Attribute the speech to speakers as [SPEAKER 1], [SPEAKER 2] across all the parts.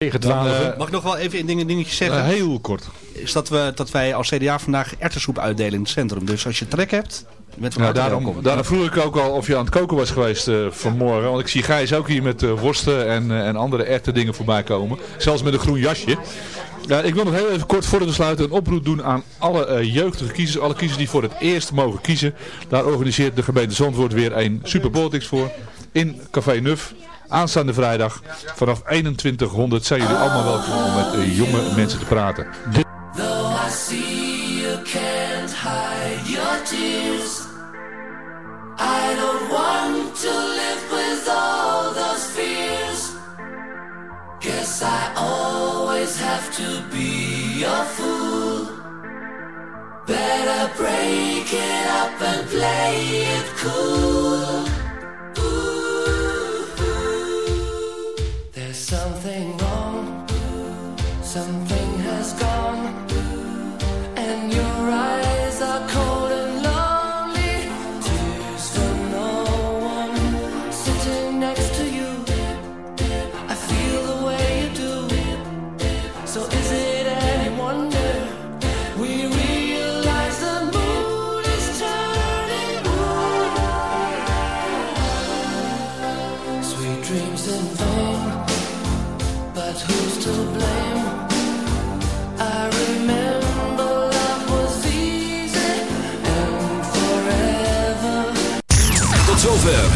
[SPEAKER 1] Tegen
[SPEAKER 2] Dan,
[SPEAKER 1] 12.
[SPEAKER 2] eh, mag ik nog wel even een ding, een dingetje zeggen?
[SPEAKER 1] Eh, heel kort.
[SPEAKER 2] is dat, we, dat wij als CDA vandaag erwtensoep uitdelen in het centrum. Dus als je trek hebt,
[SPEAKER 1] Ja,
[SPEAKER 2] harte
[SPEAKER 1] daarom, daarom vroeg ik ook al of je aan het koken was geweest eh, vanmorgen. Want ik zie Gijs ook hier met worsten en, en andere erte dingen voorbij komen. Zelfs met een groen jasje. Ja, ik wil nog heel even kort voor te sluiten een oproep doen aan alle jeugdige kiezers. Alle kiezers die voor het eerst mogen kiezen. Daar organiseert de gemeente Zandvoort weer een Super Politics voor. In Café Nuf. Aanstaande vrijdag vanaf 2100 zijn jullie allemaal welkom om met eh, jonge mensen te praten.
[SPEAKER 3] I don't I always have to be your fool Better break it up and play it cool Ooh,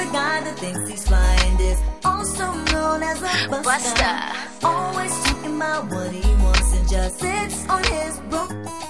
[SPEAKER 4] a guy that thinks he's fine is also known as a buster. Always talking about what he wants and just sits on his broke.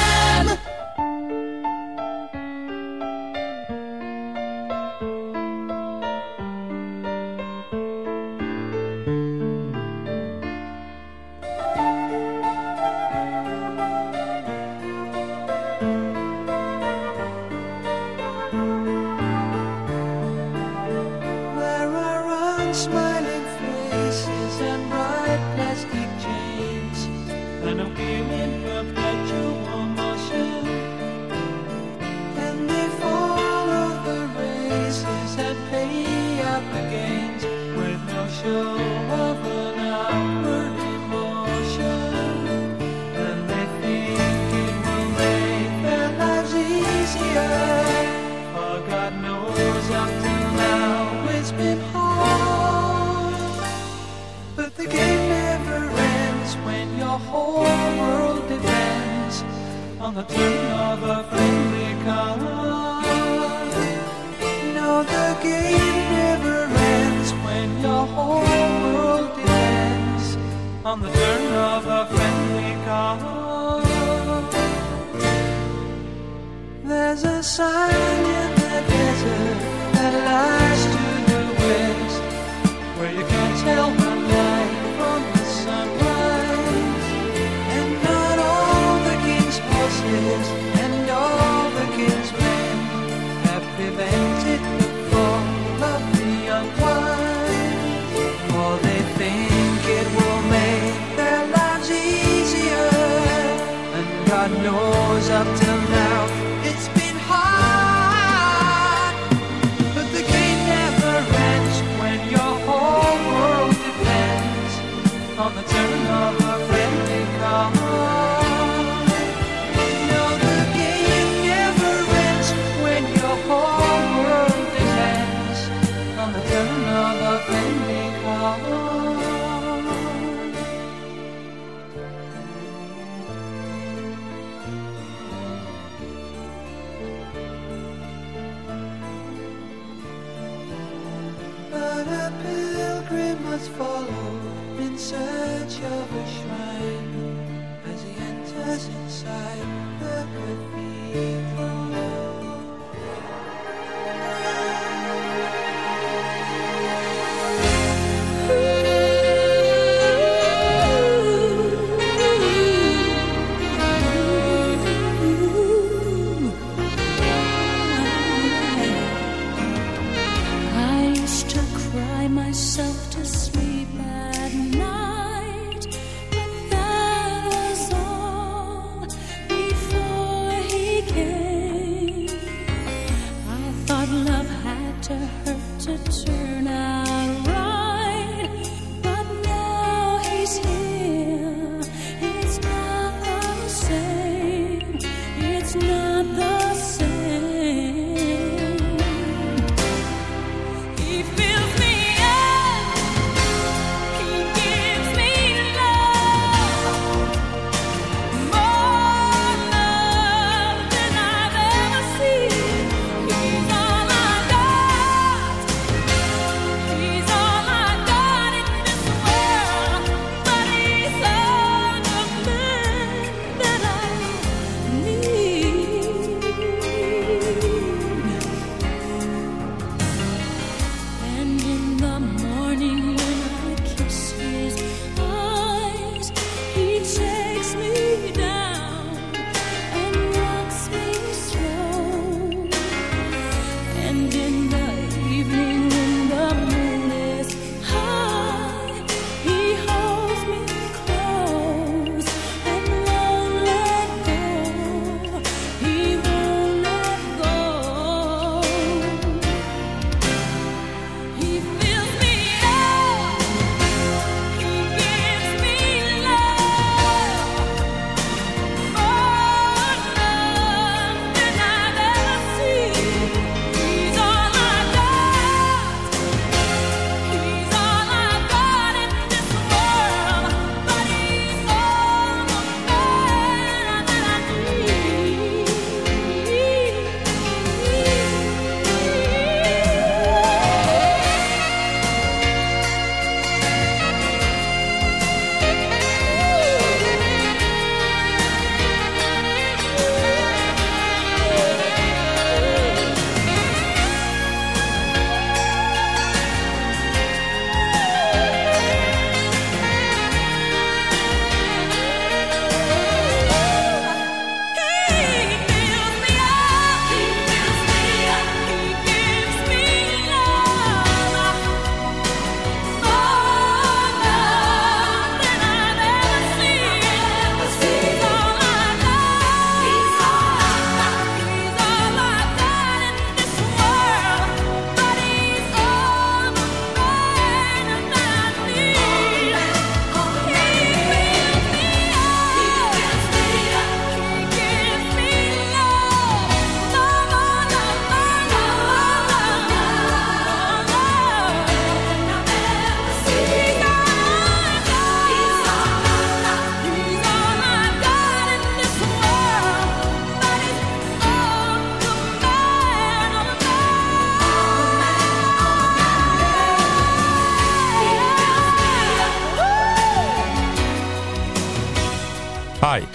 [SPEAKER 5] God knows up till now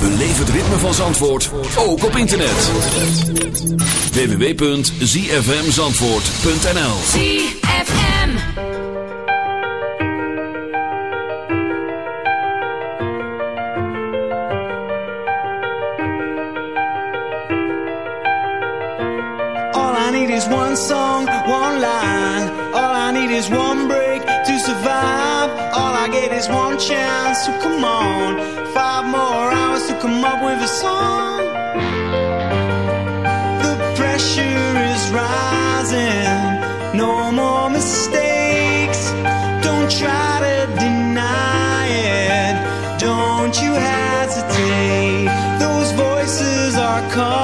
[SPEAKER 6] Beleef het ritme van Zandvoort, ook op internet. www.zfmzandvoort.nl
[SPEAKER 7] ZFM.
[SPEAKER 5] All I need is one song, one line. All I need is one break to survive. Get one chance. So come on, five more hours to come up with a song. The pressure is rising. No more mistakes. Don't try to deny it. Don't you hesitate. Those voices are calling,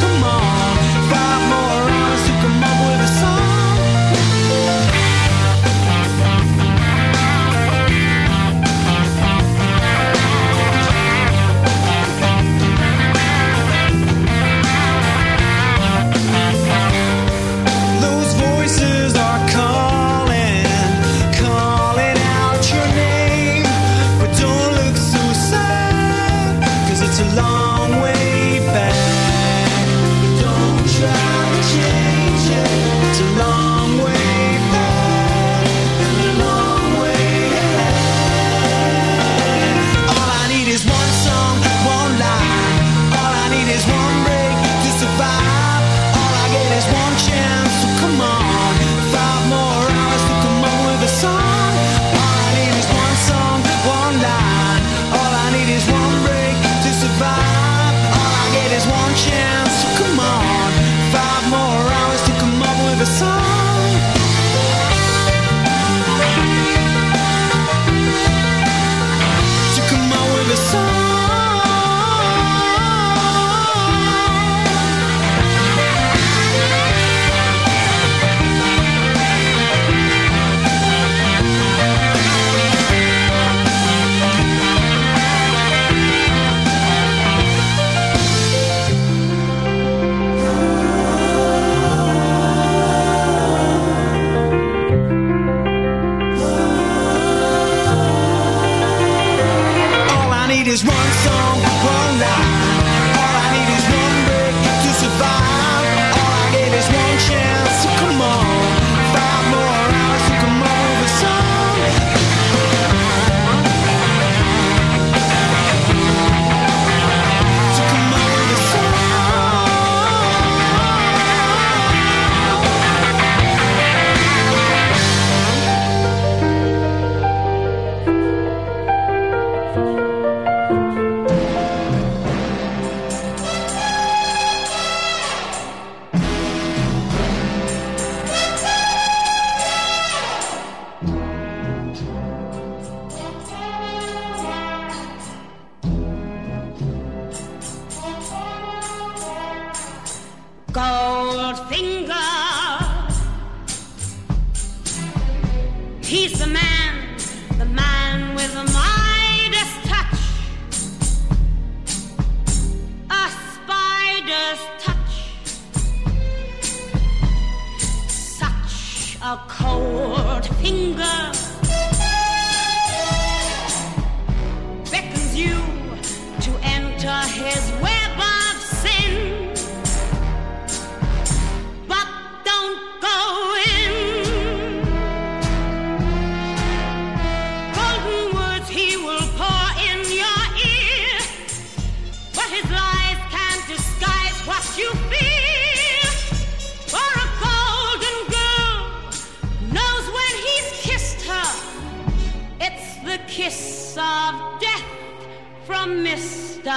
[SPEAKER 8] Mr.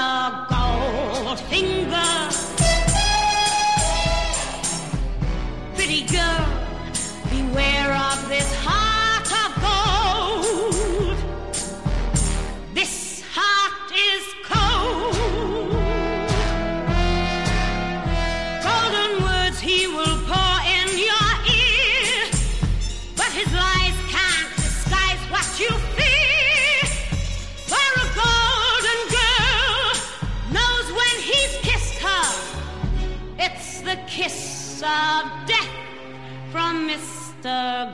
[SPEAKER 8] Goldfinger. Of death from Mr.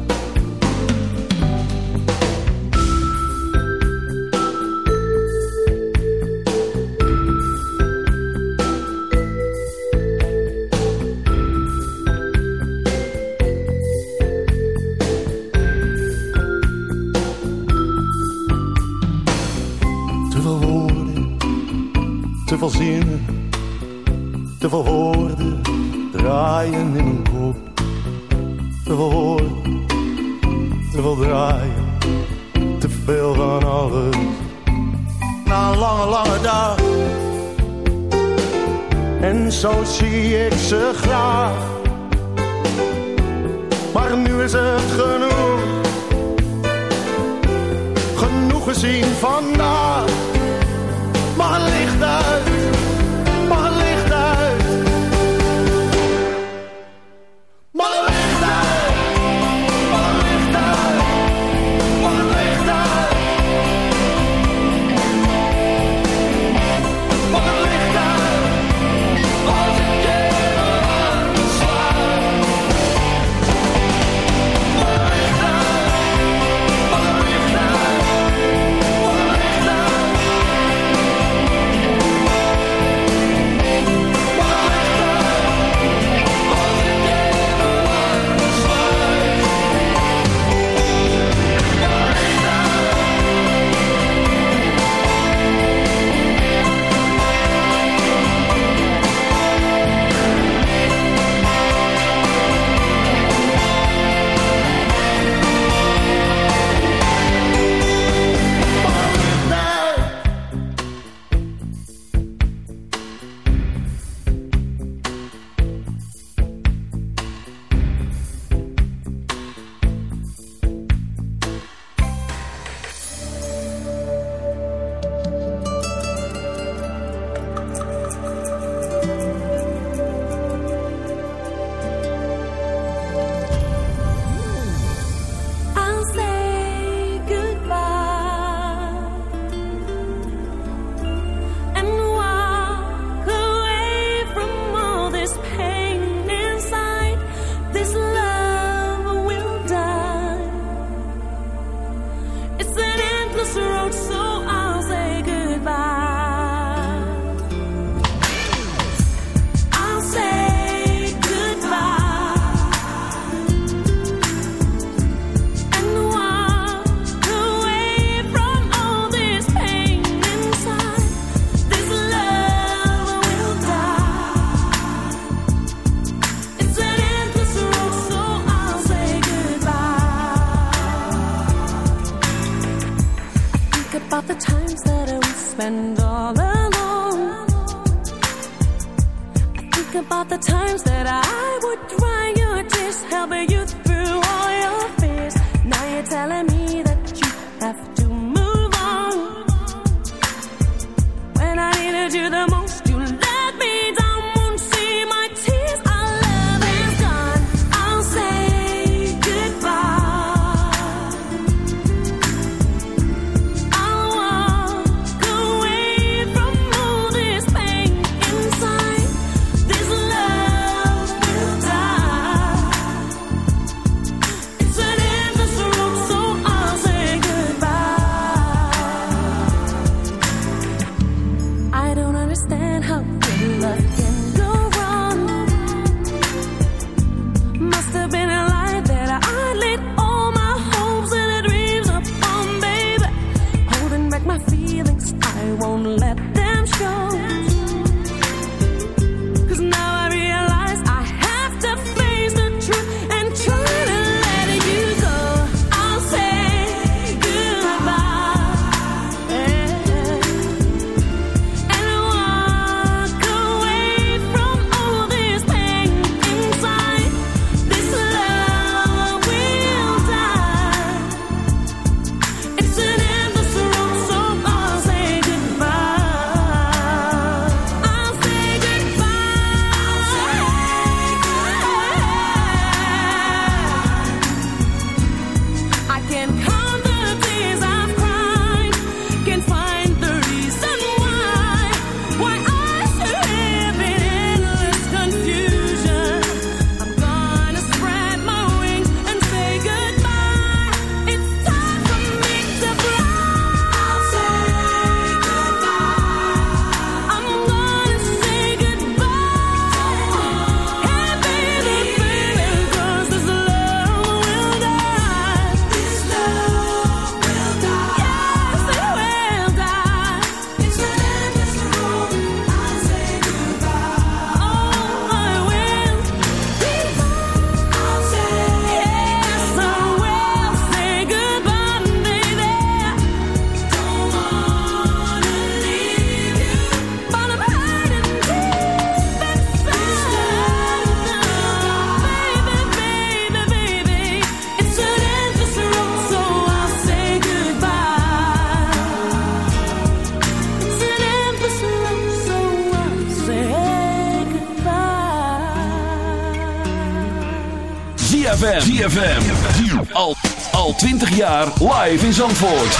[SPEAKER 7] ZFM. Al, al 20 jaar live in Zandvoort.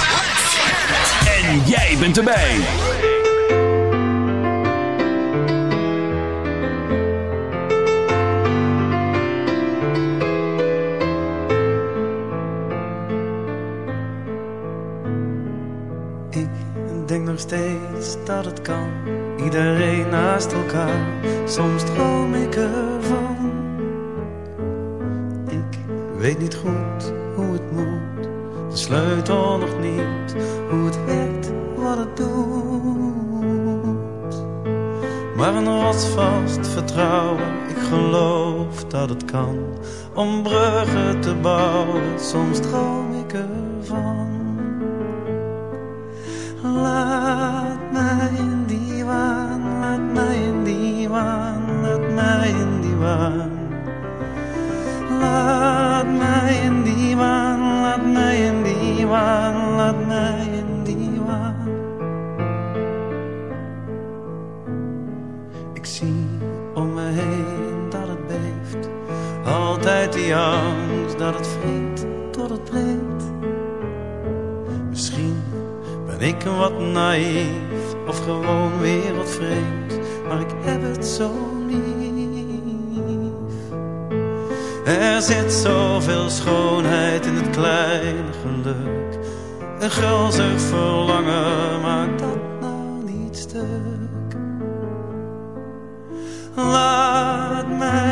[SPEAKER 7] En jij bent erbij.
[SPEAKER 9] Ik denk nog steeds dat het kan. Iedereen naast elkaar altijd die angst dat het vreet tot het breekt. Misschien ben ik een wat naïef of gewoon wereldvreemd, maar ik heb het zo lief. Er zit zoveel schoonheid in het kleine geluk. Een gulzig verlangen maakt dat nou niet stuk. Laat mij